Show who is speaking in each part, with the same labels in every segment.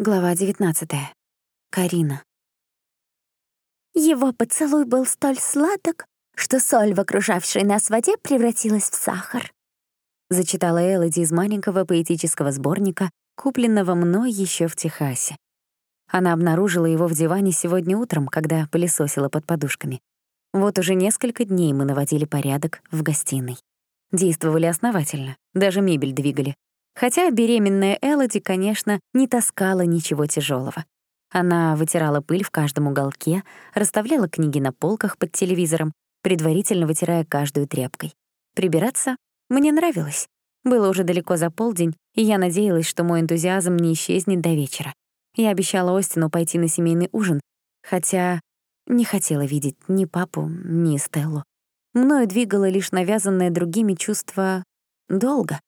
Speaker 1: Глава 19. Карина.
Speaker 2: Его поцелуй был столь сладок, что соль в окружавшей нас воде превратилась в сахар.
Speaker 1: Зачитала Элоди из маленького поэтического сборника, купленного мной еще в Техасе. Она обнаружила его в диване сегодня утром, когда пылесосила под подушками. Вот уже несколько дней мы наводили порядок в гостиной. Действовали основательно, даже мебель двигали, Хотя беременная Элоди, конечно, не таскала ничего тяжелого. Она вытирала пыль в каждом уголке, расставляла книги на полках под телевизором, предварительно вытирая каждую тряпкой. Прибираться мне нравилось. Было уже далеко за полдень, и я надеялась, что мой энтузиазм не исчезнет до вечера. Я обещала Остину пойти на семейный ужин, хотя не хотела видеть ни папу, ни Стеллу. Мною двигало лишь навязанное другими чувство долга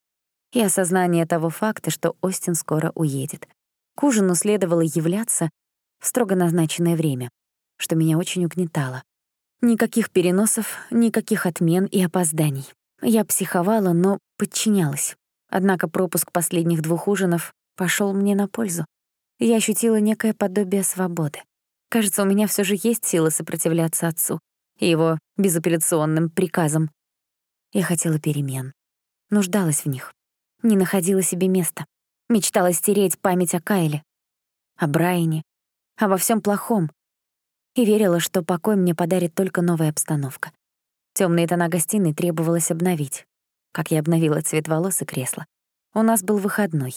Speaker 1: и осознание того факта, что Остин скоро уедет. К ужину следовало являться в строго назначенное время, что меня очень угнетало. Никаких переносов, никаких отмен и опозданий. Я психовала, но подчинялась. Однако пропуск последних двух ужинов пошел мне на пользу. Я ощутила некое подобие свободы. Кажется, у меня все же есть сила сопротивляться отцу и его безапелляционным приказам. Я хотела перемен, нуждалась в них не находила себе места. Мечтала стереть память о Кайле, о Брайане, обо всем плохом. И верила, что покой мне подарит только новая обстановка. Темные тона гостиной требовалось обновить, как я обновила цвет волос и кресла. У нас был выходной.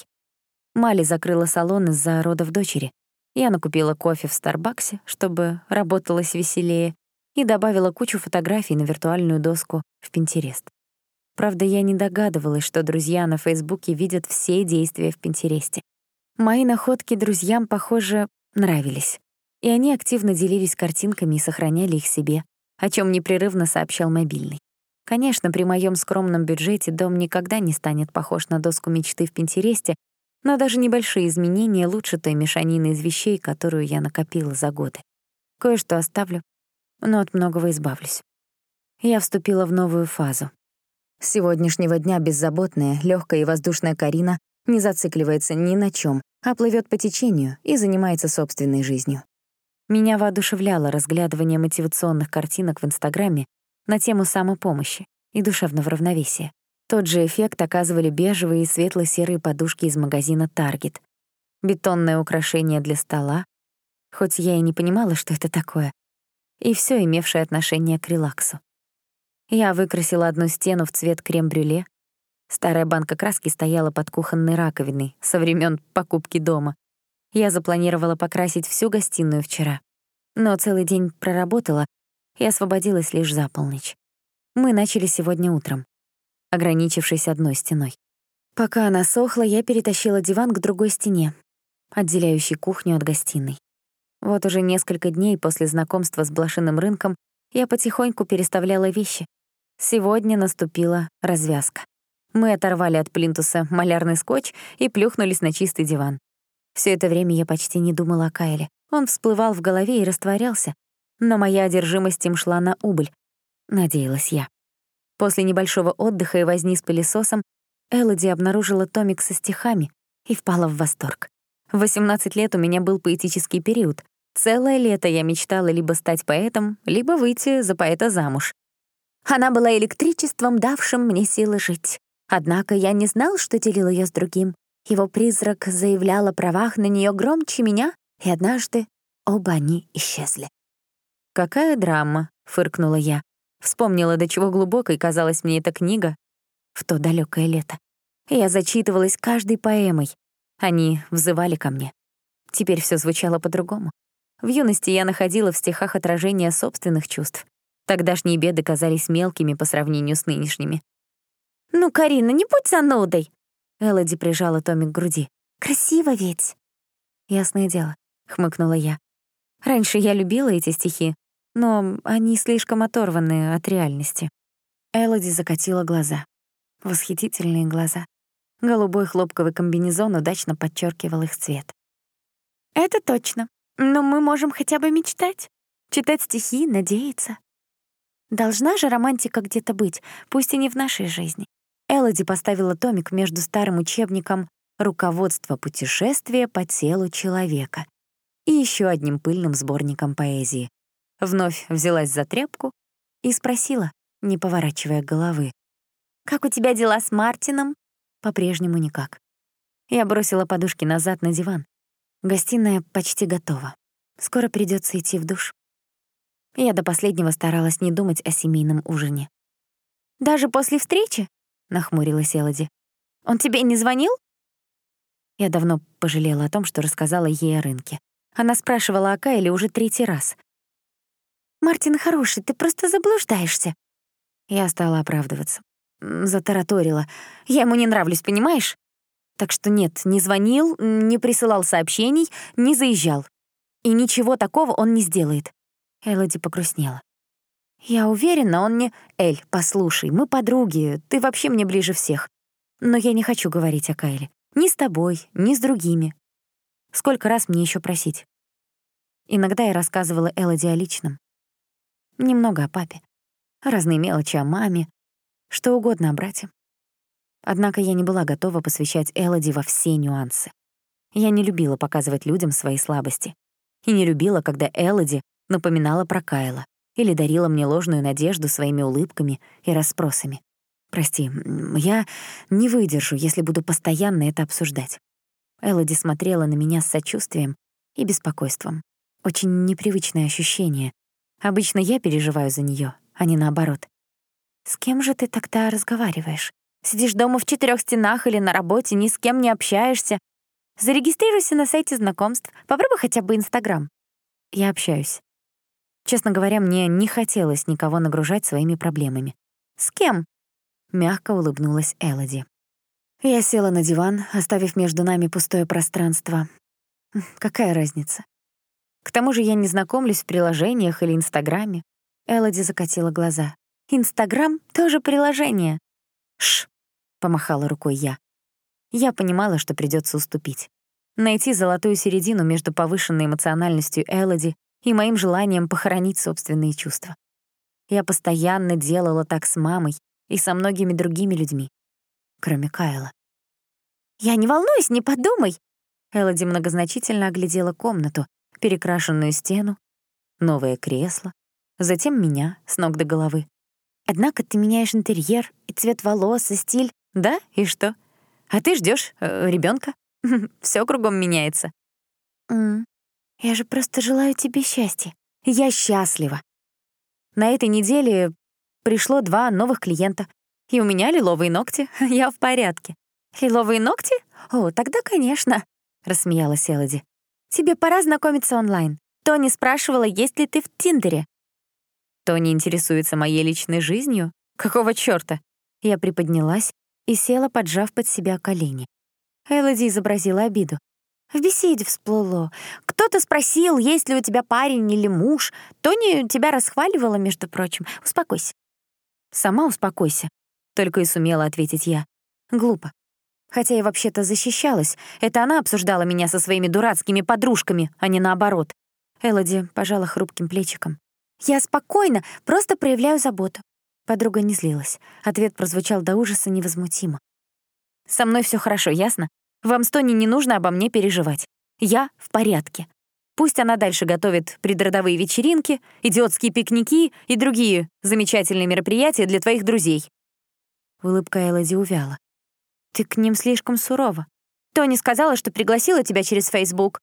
Speaker 1: Мали закрыла салон из-за родов дочери. Я накупила кофе в Старбаксе, чтобы работалось веселее, и добавила кучу фотографий на виртуальную доску в Пинтерест. Правда, я не догадывалась, что друзья на Фейсбуке видят все действия в Пинтересте. Мои находки друзьям, похоже, нравились. И они активно делились картинками и сохраняли их себе, о чем непрерывно сообщал мобильный. Конечно, при моем скромном бюджете дом никогда не станет похож на доску мечты в Пинтересте, но даже небольшие изменения лучше той мешанины из вещей, которую я накопила за годы. Кое-что оставлю, но от многого избавлюсь. Я вступила в новую фазу, с сегодняшнего дня беззаботная, легкая и воздушная Карина не зацикливается ни на чем, а плывет по течению и занимается собственной жизнью. Меня воодушевляло разглядывание мотивационных картинок в Инстаграме на тему самопомощи и душевного равновесия. Тот же эффект оказывали бежевые и светло-серые подушки из магазина Target, бетонное украшение для стола, хоть я и не понимала, что это такое, и все имевшее отношение к релаксу. Я выкрасила одну стену в цвет крем-брюле. Старая банка краски стояла под кухонной раковиной со времен покупки дома. Я запланировала покрасить всю гостиную вчера. Но целый день проработала и освободилась лишь за полночь. Мы начали сегодня утром, ограничившись одной стеной. Пока она сохла, я перетащила диван к другой стене, отделяющей кухню от гостиной. Вот уже несколько дней после знакомства с блошиным рынком я потихоньку переставляла вещи, Сегодня наступила развязка. Мы оторвали от плинтуса малярный скотч и плюхнулись на чистый диван. Все это время я почти не думала о Кайле. Он всплывал в голове и растворялся, но моя одержимость им шла на убыль, надеялась я. После небольшого отдыха и возни с пылесосом Элоди обнаружила томик со стихами и впала в восторг. В 18 лет у меня был поэтический период. Целое лето я мечтала либо стать поэтом, либо выйти за поэта замуж. Она была электричеством, давшим мне силы жить. Однако я не знал, что делил ее с другим. Его призрак заявлял о правах на нее громче меня, и однажды оба они исчезли. «Какая драма!» — фыркнула я. Вспомнила, до чего глубокой казалась мне эта книга в то далекое лето. Я зачитывалась каждой поэмой. Они взывали ко мне. Теперь все звучало по-другому. В юности я находила в стихах отражение собственных чувств. Тогдашние беды казались мелкими по сравнению с нынешними.
Speaker 2: «Ну, Карина, не будь занудой!»
Speaker 1: Элоди прижала Томик к груди.
Speaker 2: «Красиво ведь!»
Speaker 1: «Ясное дело», — хмыкнула я. «Раньше я любила эти стихи, но они слишком оторваны от реальности». Элоди закатила глаза. Восхитительные глаза. Голубой хлопковый комбинезон удачно подчеркивал их цвет.
Speaker 2: «Это точно. Но мы можем хотя бы мечтать. Читать стихи, надеяться. Должна же романтика где-то быть, пусть и не в нашей жизни.
Speaker 1: Элоди поставила томик между старым учебником руководство путешествия по телу человека и еще одним пыльным сборником поэзии. Вновь взялась за тряпку и спросила, не поворачивая головы.
Speaker 2: «Как у тебя дела с Мартином?»
Speaker 1: По-прежнему никак. Я бросила подушки назад на диван. Гостиная почти готова. Скоро придется идти в душ. Я до последнего старалась не думать о семейном ужине.
Speaker 2: «Даже после встречи?» — нахмурилась Элоди. «Он тебе не звонил?»
Speaker 1: Я давно пожалела о том, что рассказала ей о рынке. Она спрашивала о Кайле уже третий раз.
Speaker 2: «Мартин хороший, ты просто заблуждаешься».
Speaker 1: Я стала оправдываться. Затараторила. «Я ему не нравлюсь, понимаешь? Так что нет, не звонил, не присылал сообщений, не заезжал. И ничего такого он не сделает. Элоди погрустнела. «Я уверена, он не... Эль, послушай, мы подруги, ты вообще мне ближе всех. Но я не хочу говорить о Кайле. Ни с тобой, ни с другими. Сколько раз мне еще просить?» Иногда я рассказывала Элоди о личном. Немного о папе. Разные мелочи о маме. Что угодно о брате. Однако я не была готова посвящать Элоди во все нюансы. Я не любила показывать людям свои слабости. И не любила, когда Элоди напоминала про Кайла или дарила мне ложную надежду своими улыбками и расспросами. Прости, я не выдержу, если буду постоянно это обсуждать. Элоди смотрела на меня с сочувствием и беспокойством. Очень непривычное ощущение. Обычно я переживаю за неё, а не наоборот.
Speaker 2: «С кем же ты тогда разговариваешь?» Сидишь дома в четырех стенах или на работе, ни с кем не общаешься. Зарегистрируйся на сайте знакомств. Попробуй хотя бы Инстаграм.
Speaker 1: Я общаюсь. Честно говоря, мне не хотелось никого нагружать своими проблемами.
Speaker 2: «С кем?»
Speaker 1: — мягко улыбнулась Элоди. Я села на диван, оставив между нами пустое пространство. Какая разница? К тому же я не знакомлюсь в приложениях или Инстаграме. Элоди закатила глаза.
Speaker 2: «Инстаграм — тоже приложение».
Speaker 1: «Ш, помахала рукой я. Я понимала, что придется уступить. Найти золотую середину между повышенной эмоциональностью Элоди и моим желанием похоронить собственные чувства. Я постоянно делала так с мамой и со многими другими людьми, кроме Кайла.
Speaker 2: «Я не волнуюсь, не подумай!»
Speaker 1: Элоди многозначительно оглядела комнату, перекрашенную стену, новое кресло, затем меня с ног до головы.
Speaker 2: «Однако ты меняешь интерьер, и цвет волос, и стиль.
Speaker 1: Да, и что? А ты ждешь э, ребенка? Все кругом меняется.
Speaker 2: Mm. Я же просто желаю тебе счастья.
Speaker 1: Я счастлива. На этой неделе пришло два новых клиента. И у меня лиловые ногти. Я в порядке.
Speaker 2: Лиловые ногти? О, тогда, конечно, рассмеялась Элоди. Тебе пора знакомиться онлайн. Тони спрашивала, есть ли ты в Тиндере.
Speaker 1: Тони интересуется моей личной жизнью? Какого чёрта? Я приподнялась и села, поджав под себя колени. Элоди изобразила обиду.
Speaker 2: В беседе всплыло. Кто-то спросил, есть ли у тебя парень или муж. Тони тебя расхваливала, между прочим. Успокойся.
Speaker 1: Сама успокойся. Только и сумела ответить я. Глупо. Хотя я вообще-то защищалась. Это она обсуждала меня со своими дурацкими подружками, а не наоборот. Элоди пожала хрупким плечиком.
Speaker 2: «Я спокойно, просто проявляю заботу.
Speaker 1: Подруга не злилась. Ответ прозвучал до ужаса невозмутимо. «Со мной все хорошо, ясно? Вам с не нужно обо мне переживать. Я в порядке. Пусть она дальше готовит предродовые вечеринки, идиотские пикники и другие замечательные мероприятия для твоих друзей». Улыбка Элоди увяла. «Ты к ним слишком сурова. Тони сказала, что пригласила тебя через Фейсбук.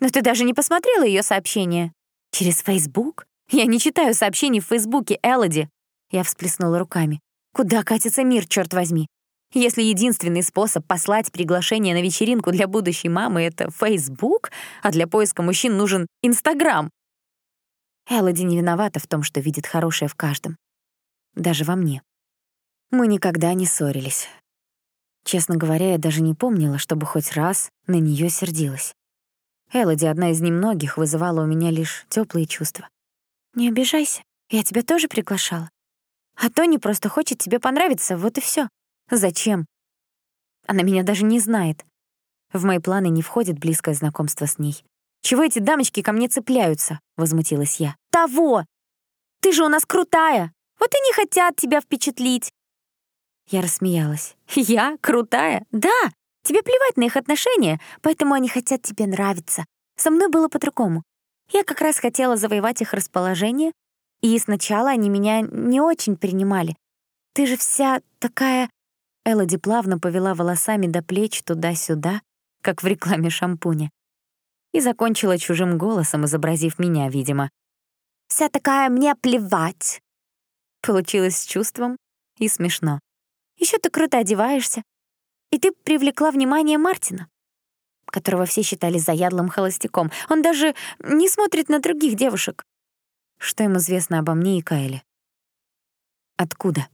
Speaker 1: Но ты даже не посмотрела ее сообщение». «Через Фейсбук? Я не читаю сообщений в Фейсбуке, Элоди. Я всплеснула руками. Куда катится мир, черт возьми? Если единственный способ послать приглашение на вечеринку для будущей мамы — это Facebook, а для поиска мужчин нужен Инстаграм. Элоди не виновата в том, что видит хорошее в каждом. Даже во мне. Мы никогда не ссорились. Честно говоря, я даже не помнила, чтобы хоть раз на нее сердилась. Элоди, одна из немногих, вызывала у меня лишь теплые чувства.
Speaker 2: «Не обижайся, я тебя тоже приглашала. А Тони просто хочет тебе понравиться, вот и все.
Speaker 1: Зачем? Она меня даже не знает. В мои планы не входит близкое знакомство с ней. «Чего эти дамочки ко мне цепляются?» — возмутилась я.
Speaker 2: «Того! Ты же у нас крутая! Вот и не хотят тебя впечатлить!»
Speaker 1: Я рассмеялась. «Я? Крутая?
Speaker 2: Да! Тебе плевать на их отношения, поэтому они хотят тебе нравиться. Со мной было по-другому. Я как раз хотела завоевать их расположение, и сначала они меня не очень принимали. Ты же вся такая... Элоди плавно повела волосами до плеч туда-сюда, как в рекламе шампуня. И закончила чужим голосом, изобразив меня, видимо. «Вся такая мне плевать». Получилось с чувством и смешно. Еще ты круто одеваешься. И ты привлекла внимание Мартина, которого все считали заядлым холостяком. Он даже не смотрит на других девушек. Что им известно обо мне и Кайле? Откуда?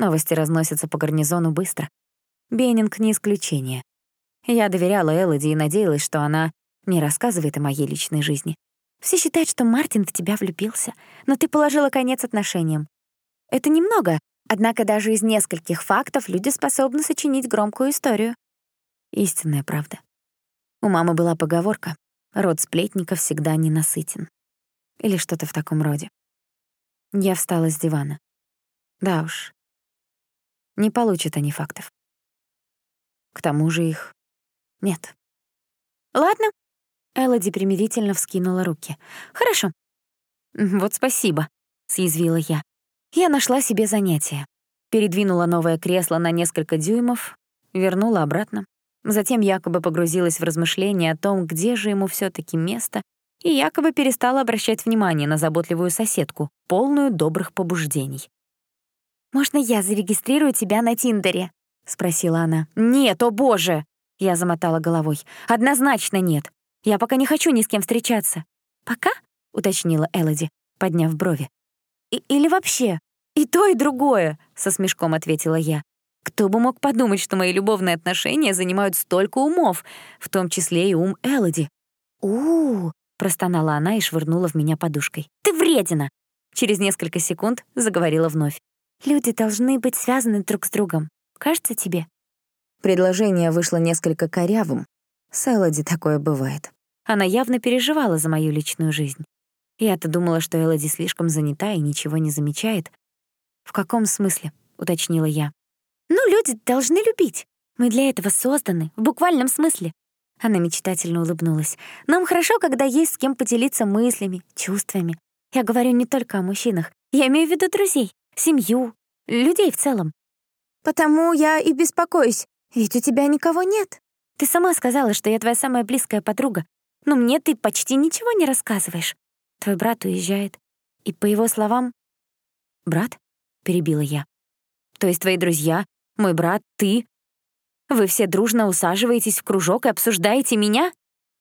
Speaker 2: Новости разносятся по гарнизону быстро. Беннинг не исключение. Я доверяла Элоди и надеялась, что она не рассказывает о моей личной жизни. Все считают, что Мартин в тебя влюбился, но ты положила конец отношениям. Это немного, однако даже из нескольких фактов люди способны сочинить громкую историю. Истинная правда. У мамы была поговорка «Род сплетников всегда ненасытен». Или что-то в таком роде. Я встала с дивана. Да уж, не получат они фактов. К тому же их нет. Ладно. Элоди примирительно вскинула руки. Хорошо. Вот спасибо, съязвила я. Я нашла себе занятие. Передвинула новое кресло на несколько дюймов, вернула обратно. Затем якобы погрузилась в размышления о том, где же ему все таки место, и якобы перестала обращать внимание на заботливую соседку, полную добрых побуждений. «Можно я зарегистрирую тебя на Тиндере?» — спросила она. «Нет, о боже!» — я замотала головой. «Однозначно нет. Я пока не хочу ни с кем встречаться». «Пока?» — уточнила Элоди, подняв брови. И «Или вообще?» «И то, и другое», — со смешком ответила я. «Кто бы мог подумать, что мои любовные отношения занимают столько умов, в том числе и ум Элоди?» «У-у-у», простонала она и швырнула в меня подушкой. «Ты вредина!» Через несколько секунд заговорила вновь. Люди должны быть связаны друг с другом. Кажется тебе?» Предложение вышло несколько корявым. С Элоди такое бывает. Она явно переживала за мою личную жизнь. Я-то думала, что Элоди слишком занята и ничего не замечает. «В каком смысле?» — уточнила я. «Ну, люди должны любить. Мы для этого созданы, в буквальном смысле». Она мечтательно улыбнулась. «Нам хорошо, когда есть с кем поделиться мыслями, чувствами. Я говорю не только о мужчинах. Я имею в виду друзей семью, людей в целом. Потому я и беспокоюсь, ведь у тебя никого нет. Ты сама сказала, что я твоя самая близкая подруга, но мне ты почти ничего не рассказываешь. Твой брат уезжает, и по его словам... «Брат?» — перебила я. «То есть твои друзья, мой брат, ты? Вы все дружно усаживаетесь в кружок и обсуждаете меня?»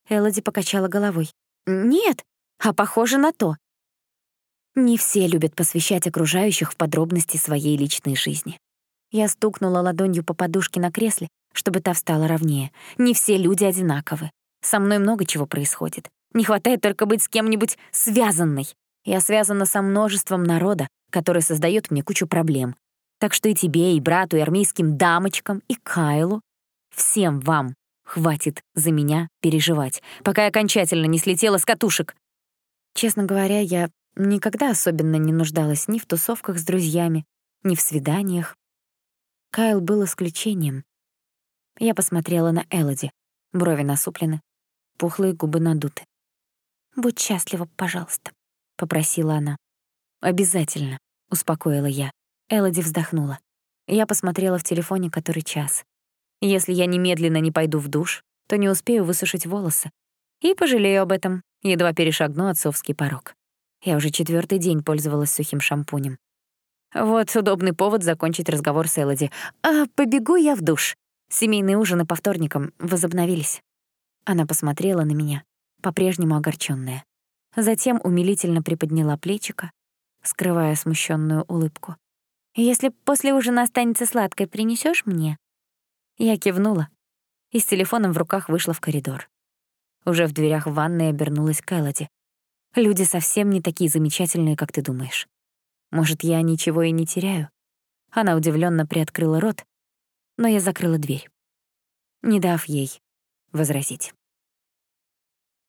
Speaker 2: Элоди покачала головой. «Нет, а похоже на то. Не все любят посвящать окружающих в подробности своей личной жизни. Я стукнула ладонью по подушке на кресле, чтобы та встала ровнее. Не все люди одинаковы. Со мной много чего происходит. Не хватает только быть с кем-нибудь связанной. Я связана со множеством народа, который создает мне кучу проблем. Так что и тебе, и брату, и армейским дамочкам, и Кайлу, всем вам хватит за меня переживать, пока я окончательно не слетела с катушек. Честно говоря, я Никогда особенно не нуждалась ни в тусовках с друзьями, ни в свиданиях. Кайл был исключением. Я посмотрела на Элоди. Брови насуплены, пухлые губы надуты. «Будь счастлива, пожалуйста», — попросила она. «Обязательно», — успокоила я. Элоди вздохнула. Я посмотрела в телефоне который час. Если я немедленно не пойду в душ, то не успею высушить волосы. И пожалею об этом, едва перешагну отцовский порог. Я уже четвертый день пользовалась сухим шампунем. Вот удобный повод закончить разговор с Элоди. «А побегу я в душ». Семейные ужины по вторникам возобновились. Она посмотрела на меня, по-прежнему огорчённая. Затем умилительно приподняла плечико, скрывая смущенную улыбку. «Если после ужина останется сладкое, принесешь мне?» Я кивнула и с телефоном в руках вышла в коридор. Уже в дверях ванной обернулась к Элоди. Люди совсем не такие замечательные, как ты думаешь. Может, я ничего и не теряю?» Она удивленно приоткрыла рот, но я закрыла дверь, не дав ей возразить.